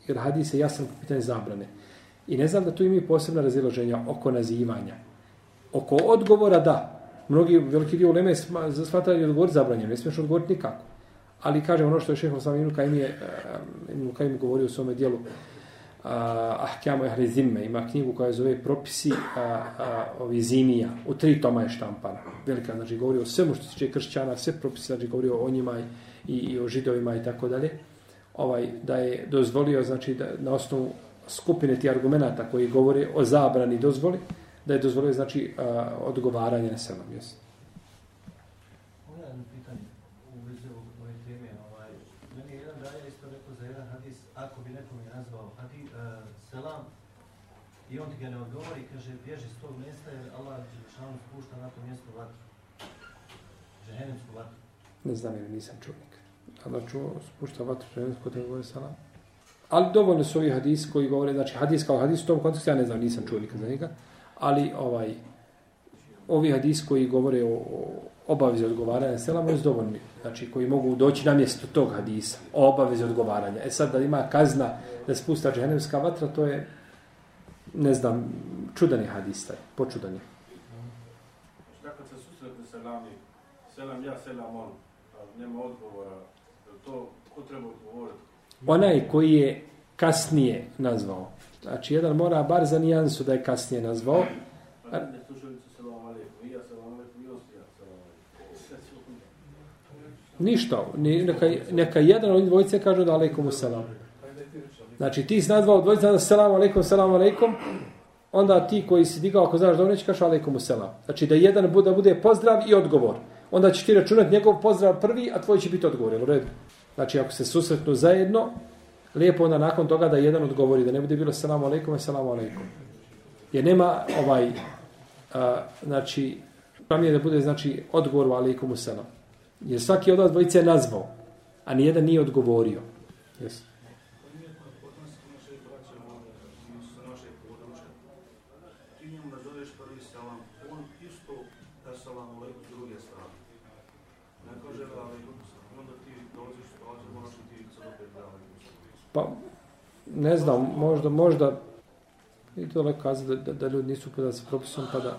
jer hadis je jasan po pitanju zabrane. I ne znam da tu ima posebna razilaženja oko nazivanja. Oko odgovora, da. Mnogi veliki dio uleme smatraju odgovor zabranjen, ne smiješ odgovoriti nikako. Ali kažem ono što je šeho sam Ibn Kajim je, eh, Ibn Kajim govorio u svome dijelu, Ahkjamu Ehli Zimme, ima knjigu koja zove Propisi a, a, ovi zimija, u tri toma je štampana. Velika, znači govori o svemu što se tiče kršćana, sve propisi, znači govori o njima i, i o židovima i tako dalje. Ovaj, da je dozvolio, znači, da, na osnovu skupine ti argumenta koji govore o zabrani dozvoli, da je dozvolio, znači, a, odgovaranje na selam, jesu. Ovo je jedno pitanje u vezi ovog- ove teme. Ovaj, meni je jedan daja isto rekao za jedan hadis, ako bi nekom je nazvao hadi, uh, selam, i on ti ga ne odgovori, kaže, bježi s tog mjesta jer Allah Đelešanu spušta na to mjesto vatru. Džehennemsku vatru. Ne znam jer nisam čovnik. Allah čuo, spušta vatru žensko da govori salam. Ali dovoljno su ovi hadisi koji govore, znači hadis kao hadis u tom kontekstu, ja ne znam, nisam čuo nikad za njega, ali ovaj, ovi hadisi koji govore o, o obavezi odgovaranja selama je dovoljni, znači koji mogu doći na mjesto tog hadisa, o obavezi odgovaranja. E sad da ima kazna da spusta džehennemska vatra, to je, ne znam, čudan je hadis taj, počudan je. Šta kad se susretne selami, selam ja, selam on, a nema odgovora, je to, ko treba odgovoriti? onaj koji je kasnije nazvao. Znači, jedan mora bar za nijansu da je kasnije nazvao. Pa ne slušalicu selam alaikum, i ja selam alaikum, i osti ja selam alaikum. Sve su onda. Ništa. Ni- Neka, neka jedan od dvojice kaže da alaikum selam. Znači, ti zna dva odvojiti, da selam alaikum, selam alaikum, onda ti koji si digao, ako znaš dobro, neće kaš alaikum selam. Znači, da jedan bude, bude pozdrav i odgovor. Onda ćeš ti računati njegov pozdrav prvi, a tvoj će biti odgovor. Jel u redu? Znači, ako se susretnu zajedno, lijepo onda nakon toga da jedan odgovori, da ne bude bilo selam alaikum, selam alaikum. Jer nema ovaj, a, znači, vam je da bude znači odgovor u alaikum selam. Jer svaki od vas dvojice je nazvao, a nijedan nije odgovorio. Jesi. Ti njemu nazoveš prvi selam, on isto da selam alaikum s druge strane. Ne kaže da alaikum selam, onda ti dolaziš u situaciju, moraš i ti sad opet da alaikum selam. Pa, ne znam, možda, možda, i to leko kazati da, da, da ljudi nisu upoznati s propisom, pa da,